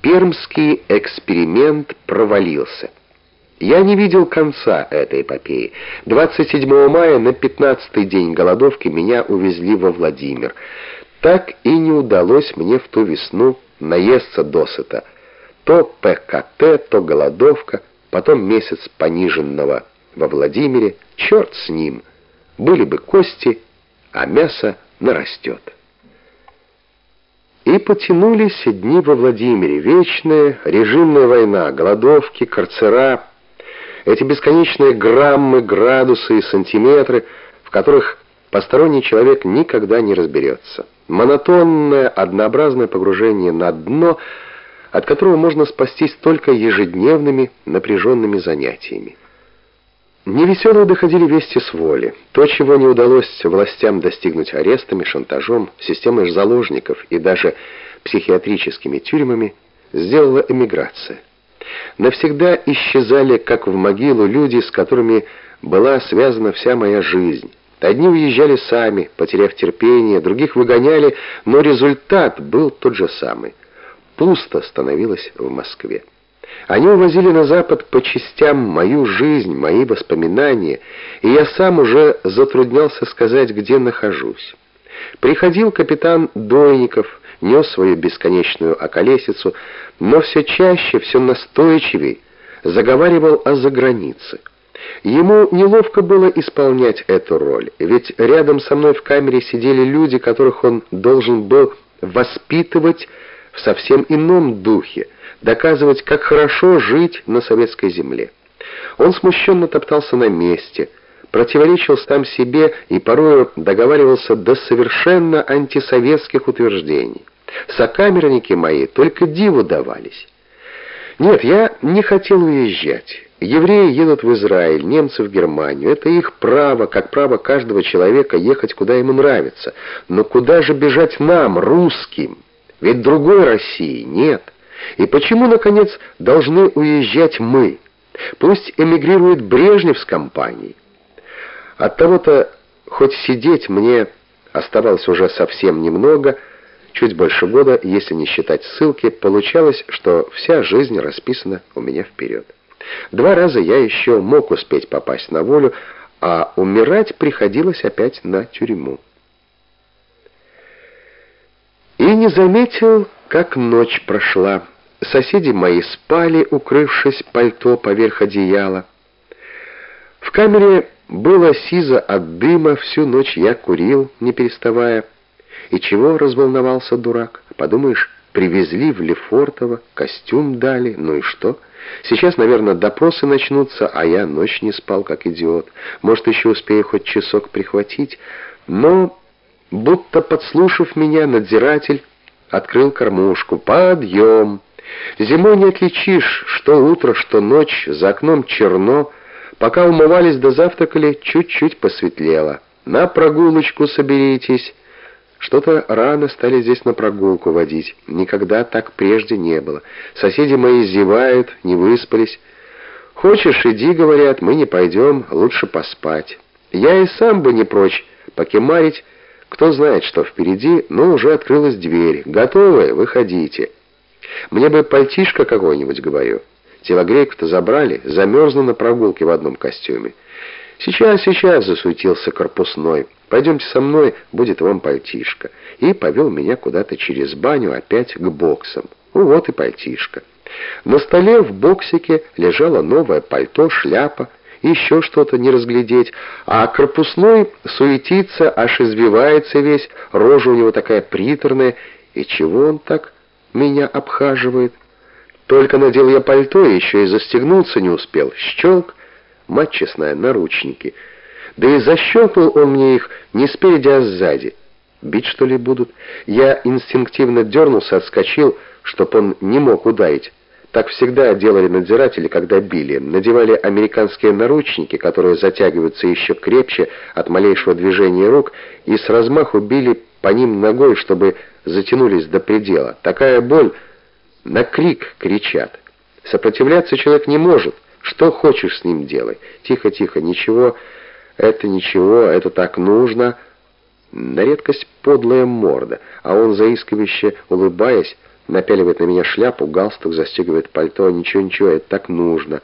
Пермский эксперимент провалился. Я не видел конца этой эпопеи. 27 мая на 15-й день голодовки меня увезли во Владимир. Так и не удалось мне в ту весну наесться досыта. То ПКТ, то голодовка, потом месяц пониженного во Владимире. Черт с ним! Были бы кости, а мясо нарастет. И потянулись дни во Владимире, вечная режимная война, голодовки, карцера, эти бесконечные граммы, градусы и сантиметры, в которых посторонний человек никогда не разберется. Монотонное, однообразное погружение на дно, от которого можно спастись только ежедневными напряженными занятиями. Невеселые доходили вести с воли. То, чего не удалось властям достигнуть арестами, шантажом, системой заложников и даже психиатрическими тюрьмами, сделала эмиграция. Навсегда исчезали, как в могилу, люди, с которыми была связана вся моя жизнь. Одни уезжали сами, потеряв терпение, других выгоняли, но результат был тот же самый. Пусто становилось в Москве. Они увозили на запад по частям мою жизнь, мои воспоминания, и я сам уже затруднялся сказать, где нахожусь. Приходил капитан Дойников, нес свою бесконечную околесицу, но все чаще, все настойчивее заговаривал о загранице. Ему неловко было исполнять эту роль, ведь рядом со мной в камере сидели люди, которых он должен был воспитывать в совсем ином духе, доказывать, как хорошо жить на советской земле. Он смущенно топтался на месте, противоречил сам себе и порою договаривался до совершенно антисоветских утверждений. Сокамерники мои только диву давались. Нет, я не хотел уезжать. Евреи едут в Израиль, немцы в Германию. Это их право, как право каждого человека ехать куда ему нравится. Но куда же бежать нам, русским? Ведь другой России нет. И почему, наконец, должны уезжать мы? Пусть эмигрирует Брежнев с компанией. От того-то, хоть сидеть мне оставалось уже совсем немного, чуть больше года, если не считать ссылки, получалось, что вся жизнь расписана у меня вперед. Два раза я еще мог успеть попасть на волю, а умирать приходилось опять на тюрьму. И не заметил, как ночь прошла. Соседи мои спали, укрывшись пальто поверх одеяла. В камере было сизо от дыма, всю ночь я курил, не переставая. И чего разволновался дурак? Подумаешь, привезли в Лефортово, костюм дали, ну и что? Сейчас, наверное, допросы начнутся, а я ночь не спал, как идиот. Может, еще успею хоть часок прихватить. Но, будто подслушав меня, надзиратель открыл кормушку. «Подъем!» Зимой не отличишь, что утро, что ночь, за окном черно. Пока умывались да завтракали, чуть-чуть посветлело. На прогулочку соберитесь. Что-то рано стали здесь на прогулку водить. Никогда так прежде не было. Соседи мои зевают, не выспались. «Хочешь, иди», — говорят, — «мы не пойдем, лучше поспать». Я и сам бы не прочь покемарить. Кто знает, что впереди, но уже открылась дверь. «Готовы? Выходите». Мне бы пальтишко какое-нибудь, говорю. Телогрейку-то забрали, замерзла на прогулке в одном костюме. «Сейчас, сейчас!» — засуетился корпусной. «Пойдемте со мной, будет вам пальтишко». И повел меня куда-то через баню опять к боксам. Ну вот и пальтишко. На столе в боксике лежало новое пальто, шляпа, еще что-то не разглядеть, а корпусной суетится, аж извивается весь, рожа у него такая приторная, и чего он так меня обхаживает? Только надел я пальто, еще и застегнуться не успел. Щелк, мать честная, наручники. Да и защелкнул он мне их не спереди, а сзади. Бить, что ли, будут? Я инстинктивно дернулся, отскочил, чтоб он не мог ударить. Так всегда делали надзиратели, когда били. Надевали американские наручники, которые затягиваются еще крепче от малейшего движения рук, и с размаху били по ним ногой, чтобы затянулись до предела. Такая боль, на крик кричат. Сопротивляться человек не может. Что хочешь с ним делай. Тихо, тихо, ничего, это ничего, это так нужно. На редкость подлая морда, а он заискивающе, улыбаясь, Напяливает на меня шляпу, галстук, застегивает пальто. Ничего, ничего, это так нужно.